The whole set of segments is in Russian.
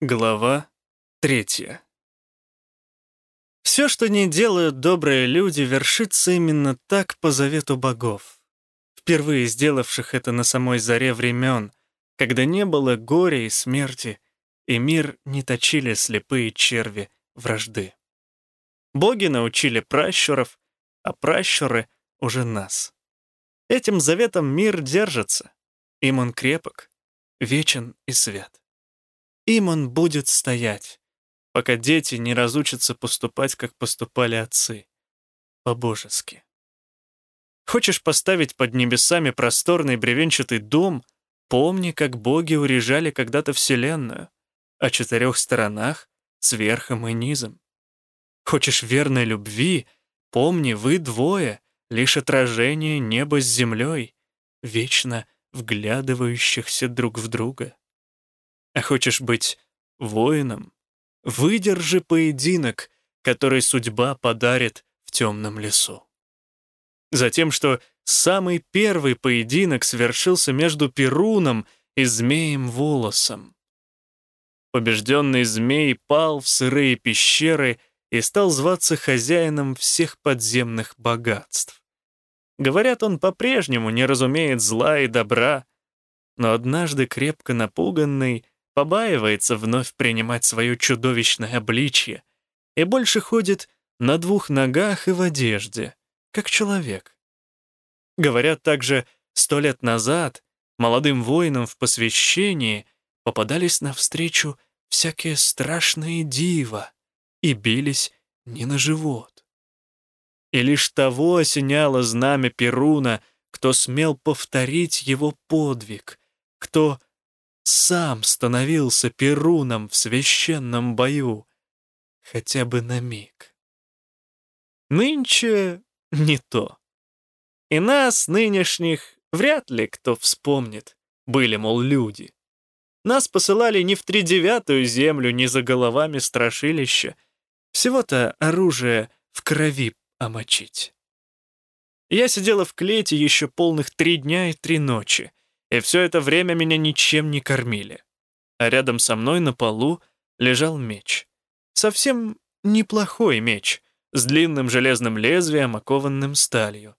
Глава третья. Все, что не делают добрые люди, вершится именно так по завету богов, впервые сделавших это на самой заре времен, когда не было горя и смерти, и мир не точили слепые черви вражды. Боги научили пращуров, а пращуры — уже нас. Этим заветом мир держится, им он крепок, вечен и свят. Им он будет стоять, пока дети не разучатся поступать, как поступали отцы. По-божески. Хочешь поставить под небесами просторный бревенчатый дом, помни, как боги урежали когда-то Вселенную, о четырех сторонах, сверхом и низом. Хочешь верной любви, помни, вы двое, лишь отражение неба с землей, вечно вглядывающихся друг в друга. А хочешь быть воином? Выдержи поединок, который судьба подарит в темном лесу. Затем, что самый первый поединок свершился между Перуном и змеем Волосом. Побежденный змей пал в сырые пещеры и стал зваться хозяином всех подземных богатств. Говорят, он по-прежнему не разумеет зла и добра, но однажды крепко напуганный побаивается вновь принимать свое чудовищное обличье и больше ходит на двух ногах и в одежде, как человек. Говорят также, сто лет назад молодым воинам в посвящении попадались навстречу всякие страшные дива и бились не на живот. И лишь того осеняло знамя Перуна, кто смел повторить его подвиг, кто сам становился перуном в священном бою, хотя бы на миг. Нынче не то. И нас, нынешних, вряд ли кто вспомнит, были, мол, люди. Нас посылали не в тридевятую землю, не за головами страшилища. Всего-то оружие в крови омочить. Я сидела в клете еще полных три дня и три ночи, и все это время меня ничем не кормили. А рядом со мной на полу лежал меч. Совсем неплохой меч, с длинным железным лезвием, окованным сталью.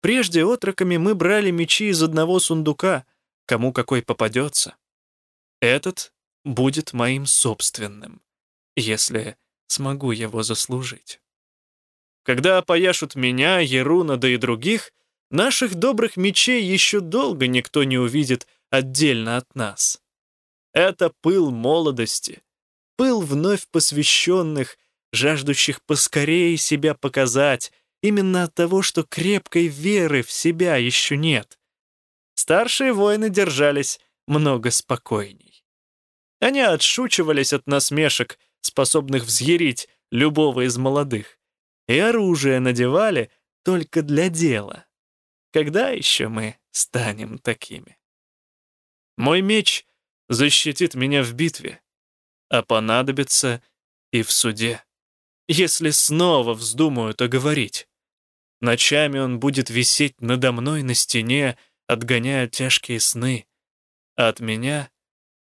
Прежде отроками мы брали мечи из одного сундука, кому какой попадется. Этот будет моим собственным, если смогу его заслужить. Когда опояшут меня, Еруна, да и других, Наших добрых мечей еще долго никто не увидит отдельно от нас. Это пыл молодости, пыл вновь посвященных, жаждущих поскорее себя показать, именно от того, что крепкой веры в себя еще нет. Старшие воины держались много спокойней. Они отшучивались от насмешек, способных взъярить любого из молодых, и оружие надевали только для дела. Когда еще мы станем такими? Мой меч защитит меня в битве, а понадобится и в суде, если снова вздумаю то говорить. Ночами он будет висеть надо мной на стене, отгоняя тяжкие сны, а от меня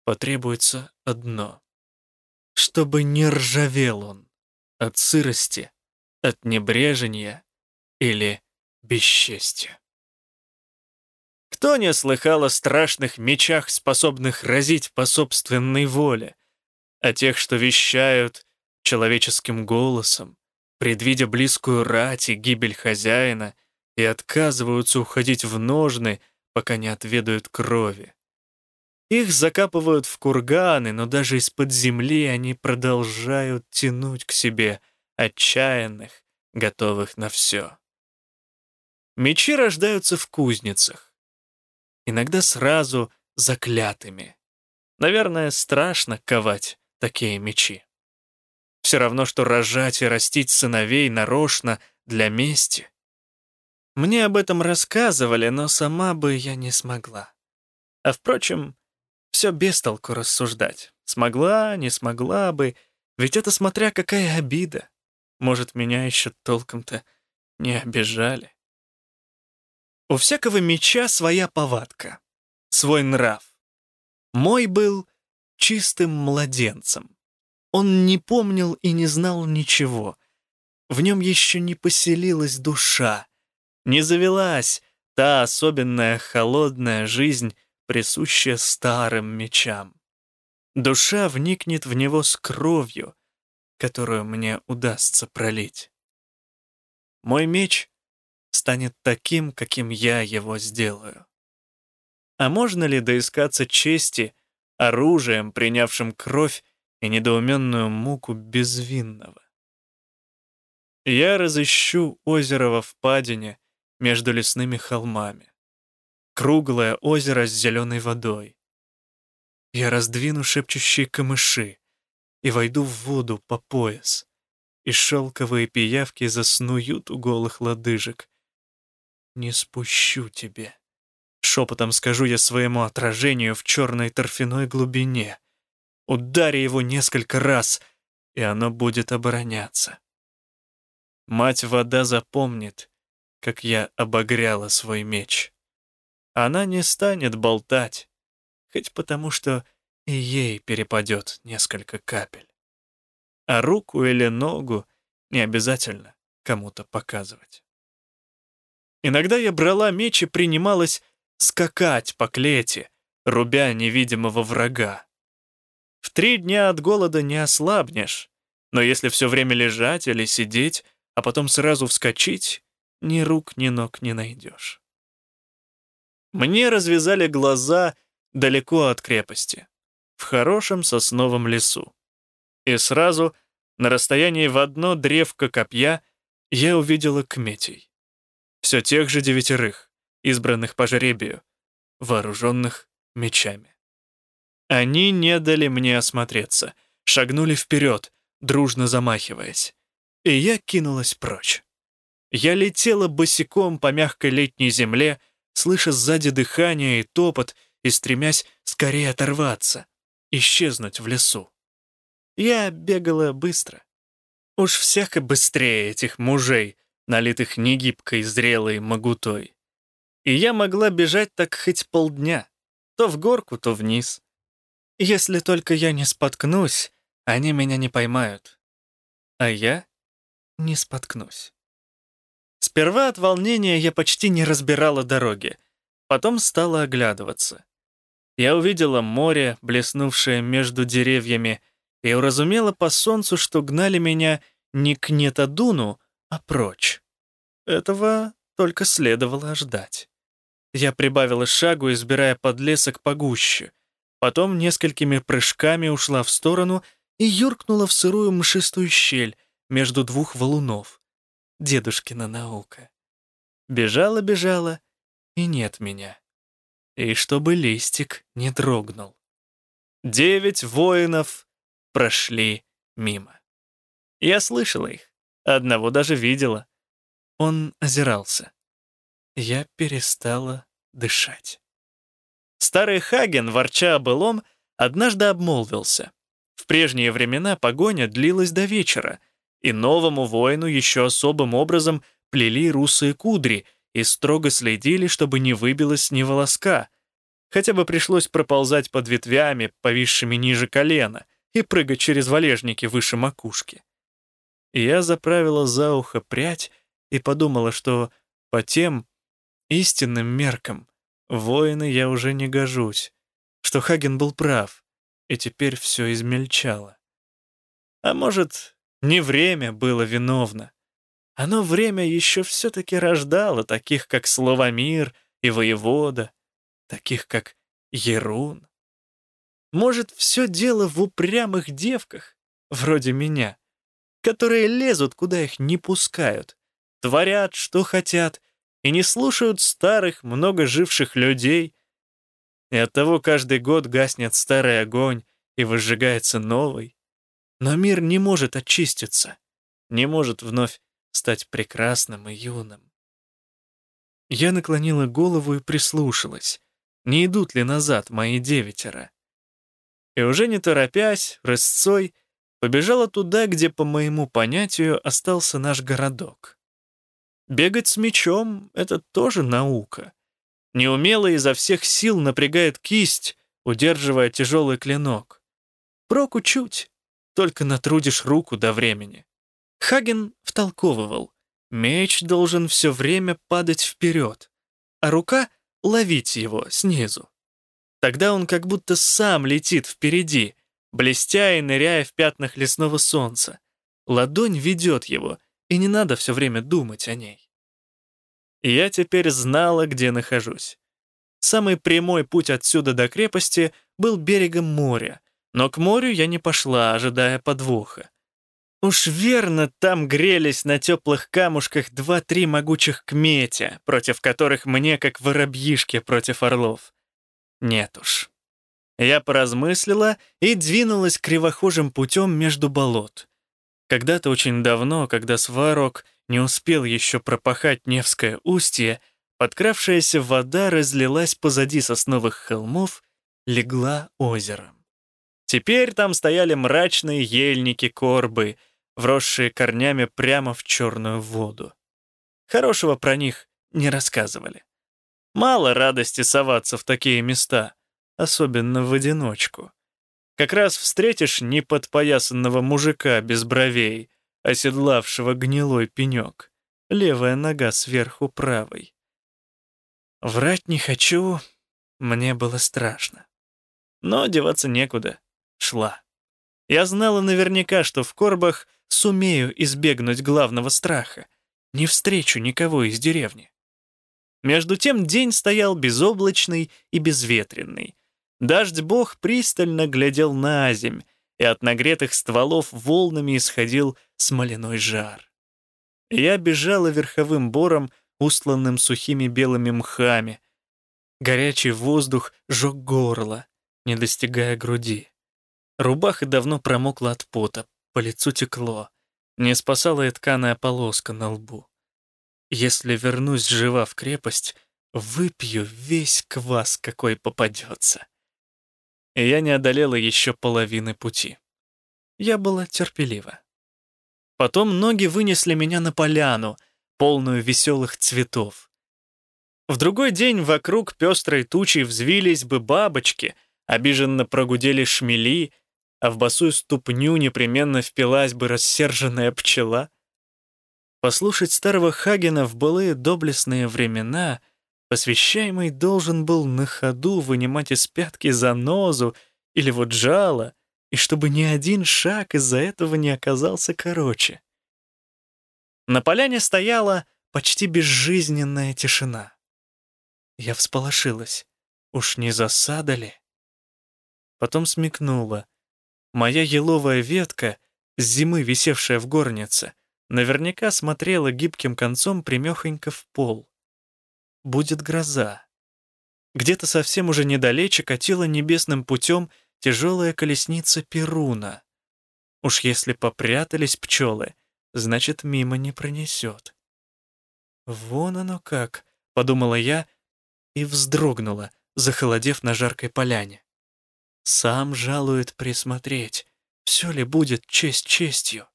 потребуется одно — чтобы не ржавел он от сырости, от небрежения или бесчестия. Кто не слыхал о страшных мечах, способных разить по собственной воле, о тех, что вещают человеческим голосом, предвидя близкую рать и гибель хозяина, и отказываются уходить в ножны, пока не отведают крови. Их закапывают в курганы, но даже из-под земли они продолжают тянуть к себе отчаянных, готовых на все. Мечи рождаются в кузницах иногда сразу заклятыми. Наверное, страшно ковать такие мечи. Все равно, что рожать и растить сыновей нарочно для мести. Мне об этом рассказывали, но сама бы я не смогла. А впрочем, все без толку рассуждать. Смогла, не смогла бы, ведь это смотря какая обида. Может, меня еще толком-то не обижали. У всякого меча своя повадка, свой нрав. Мой был чистым младенцем. Он не помнил и не знал ничего. В нем еще не поселилась душа, не завелась та особенная холодная жизнь, присущая старым мечам. Душа вникнет в него с кровью, которую мне удастся пролить. Мой меч станет таким, каким я его сделаю. А можно ли доискаться чести оружием, принявшим кровь и недоуменную муку безвинного? Я разыщу озеро во впадине между лесными холмами. Круглое озеро с зеленой водой. Я раздвину шепчущие камыши и войду в воду по пояс, и шелковые пиявки заснуют у голых лодыжек. Не спущу тебе. Шепотом скажу я своему отражению в черной торфяной глубине. Удари его несколько раз, и оно будет обороняться. Мать-вода запомнит, как я обогряла свой меч. Она не станет болтать, хоть потому что и ей перепадет несколько капель. А руку или ногу не обязательно кому-то показывать. Иногда я брала меч и принималась скакать по клете, рубя невидимого врага. В три дня от голода не ослабнешь, но если все время лежать или сидеть, а потом сразу вскочить, ни рук, ни ног не найдешь. Мне развязали глаза далеко от крепости, в хорошем сосновом лесу. И сразу, на расстоянии в одно древко копья, я увидела кметей. Все тех же девятерых, избранных по жребию, вооруженных мечами. Они не дали мне осмотреться, шагнули вперед, дружно замахиваясь и я кинулась прочь. Я летела босиком по мягкой летней земле, слыша сзади дыхание и топот, и стремясь скорее оторваться, исчезнуть в лесу. Я бегала быстро. Уж всяко быстрее этих мужей, налитых негибкой зрелой могутой. И я могла бежать так хоть полдня, то в горку, то вниз. Если только я не споткнусь, они меня не поймают. А я не споткнусь. Сперва от волнения я почти не разбирала дороги, потом стала оглядываться. Я увидела море, блеснувшее между деревьями, и уразумела по солнцу, что гнали меня не к Нетадуну, а прочь. Этого только следовало ждать. Я прибавила шагу, избирая подлесок погуще. Потом несколькими прыжками ушла в сторону и юркнула в сырую мшистую щель, между двух валунов. Дедушкина наука. Бежала-бежала, и нет меня. И чтобы листик не дрогнул. Девять воинов прошли мимо. Я слышала их, одного даже видела. Он озирался. Я перестала дышать. Старый Хаген, ворча о былом, однажды обмолвился. В прежние времена погоня длилась до вечера, и новому воину еще особым образом плели русые кудри и строго следили, чтобы не выбилось ни волоска. Хотя бы пришлось проползать под ветвями, повисшими ниже колена, и прыгать через валежники выше макушки. Я заправила за ухо прядь и подумала, что по тем истинным меркам воины я уже не гожусь, что Хаген был прав, и теперь все измельчало. А может, не время было виновно. Оно время еще все-таки рождало таких, как Словомир и Воевода, таких, как Ерун. Может, все дело в упрямых девках, вроде меня, которые лезут, куда их не пускают, творят, что хотят, и не слушают старых, много живших людей. И оттого каждый год гаснет старый огонь и возжигается новый. Но мир не может очиститься, не может вновь стать прекрасным и юным. Я наклонила голову и прислушалась, не идут ли назад мои девятеро. И уже не торопясь, рысцой, побежала туда, где, по моему понятию, остался наш городок. Бегать с мечом — это тоже наука. Неумело изо всех сил напрягает кисть, удерживая тяжелый клинок. Проку чуть, только натрудишь руку до времени. Хаген втолковывал, меч должен все время падать вперед, а рука — ловить его снизу. Тогда он как будто сам летит впереди, блестя и ныряя в пятнах лесного солнца. Ладонь ведет его, и не надо все время думать о ней. Я теперь знала, где нахожусь. Самый прямой путь отсюда до крепости был берегом моря, но к морю я не пошла, ожидая подвоха. Уж верно, там грелись на теплых камушках два-три могучих кметя, против которых мне, как воробьишки против орлов. Нет уж. Я поразмыслила и двинулась кривохожим путем между болот. Когда-то очень давно, когда Сварог не успел еще пропахать Невское устье, подкравшаяся вода разлилась позади сосновых холмов, легла озером. Теперь там стояли мрачные ельники-корбы, вросшие корнями прямо в черную воду. Хорошего про них не рассказывали. Мало радости соваться в такие места, особенно в одиночку. Как раз встретишь неподпоясанного мужика без бровей, оседлавшего гнилой пенек, левая нога сверху правой. Врать не хочу, мне было страшно. Но деваться некуда, шла. Я знала наверняка, что в корбах сумею избегнуть главного страха. Не встречу никого из деревни. Между тем день стоял безоблачный и безветренный. Дождь-бог пристально глядел на земь, и от нагретых стволов волнами исходил смоляной жар. Я бежала верховым бором, устланным сухими белыми мхами. Горячий воздух жег горло, не достигая груди. Рубаха давно промокла от пота, по лицу текло. Не спасала и тканая полоска на лбу. Если вернусь жива в крепость, выпью весь квас, какой попадется. И я не одолела еще половины пути. Я была терпелива. Потом ноги вынесли меня на поляну, полную веселых цветов. В другой день вокруг пестрой тучи взвились бы бабочки, обиженно прогудели шмели, а в босую ступню непременно впилась бы рассерженная пчела — Послушать старого Хагена в былые доблестные времена посвящаемый должен был на ходу вынимать из пятки занозу или вот жало, и чтобы ни один шаг из-за этого не оказался короче. На поляне стояла почти безжизненная тишина. Я всполошилась. Уж не засада ли? Потом смекнула. Моя еловая ветка, с зимы висевшая в горнице, наверняка смотрела гибким концом примехонько в пол. Будет гроза. Где-то совсем уже недалече катила небесным путем тяжелая колесница Перуна. Уж если попрятались пчелы, значит, мимо не пронесет. «Вон оно как», — подумала я и вздрогнула, захолодев на жаркой поляне. Сам жалует присмотреть, все ли будет честь честью.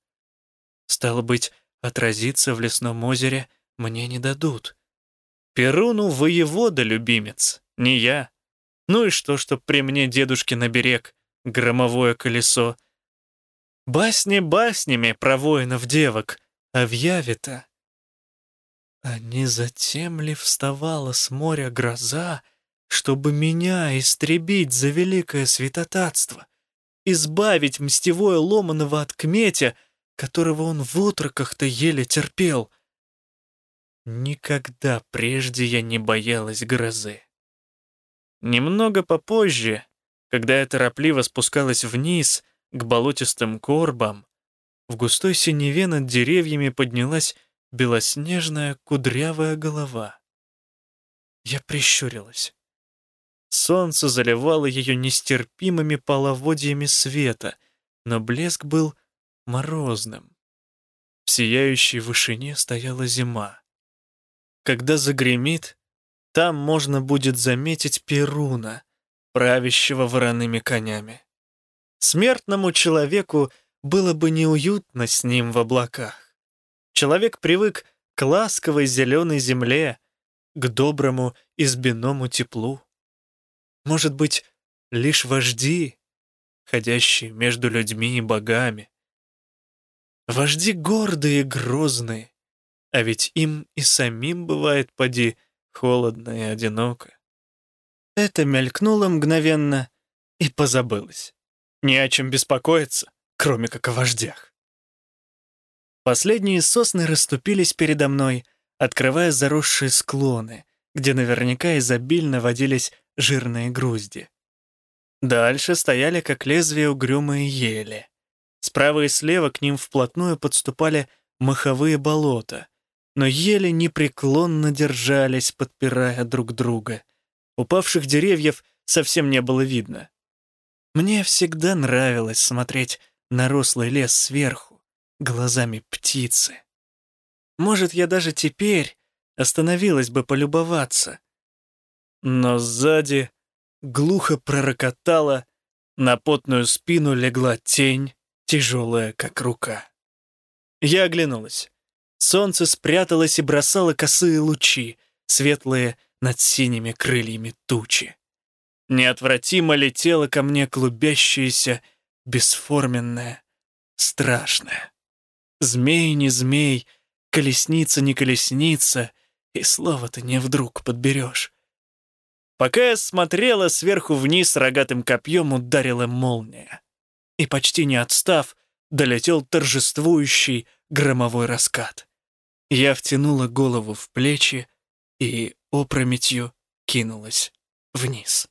Стало быть, отразиться в лесном озере мне не дадут. Перуну воевода, любимец, не я. Ну и что, что при мне дедушки на берег, громовое колесо. Басни баснями про воинов-девок, а в яве-то... А не затем ли вставала с моря гроза, чтобы меня истребить за великое святотатство, избавить мстевое Ломанова от кметя, которого он в отроках-то еле терпел. Никогда прежде я не боялась грозы. Немного попозже, когда я торопливо спускалась вниз к болотистым корбам, в густой синеве над деревьями поднялась белоснежная кудрявая голова. Я прищурилась. Солнце заливало ее нестерпимыми половодьями света, но блеск был морозным. В сияющей вышине стояла зима. Когда загремит, там можно будет заметить Перуна, правящего вороными конями. Смертному человеку было бы неуютно с ним в облаках. Человек привык к ласковой зеленой земле, к доброму избиному теплу. Может быть, лишь вожди, ходящие между людьми и богами. Вожди гордые и грозные, а ведь им и самим бывает, поди, холодно и одиноко. Это мелькнуло мгновенно и позабылось. Не о чем беспокоиться, кроме как о вождях. Последние сосны расступились передо мной, открывая заросшие склоны, где наверняка изобильно водились жирные грузди. Дальше стояли, как лезвие, угрюмые ели. Справа и слева к ним вплотную подступали маховые болота, но ели непреклонно держались, подпирая друг друга. Упавших деревьев совсем не было видно. Мне всегда нравилось смотреть на рослый лес сверху, глазами птицы. Может, я даже теперь остановилась бы полюбоваться. Но сзади глухо пророкотала, на потную спину легла тень, тяжелая, как рука. Я оглянулась. Солнце спряталось и бросало косые лучи, светлые над синими крыльями тучи. Неотвратимо летело ко мне клубящееся, бесформенное, страшное. Змей не змей, колесница не колесница, и слово-то не вдруг подберешь. Пока я смотрела, сверху вниз рогатым копьем ударила молния. И почти не отстав, долетел торжествующий громовой раскат. Я втянула голову в плечи и опрометью кинулась вниз.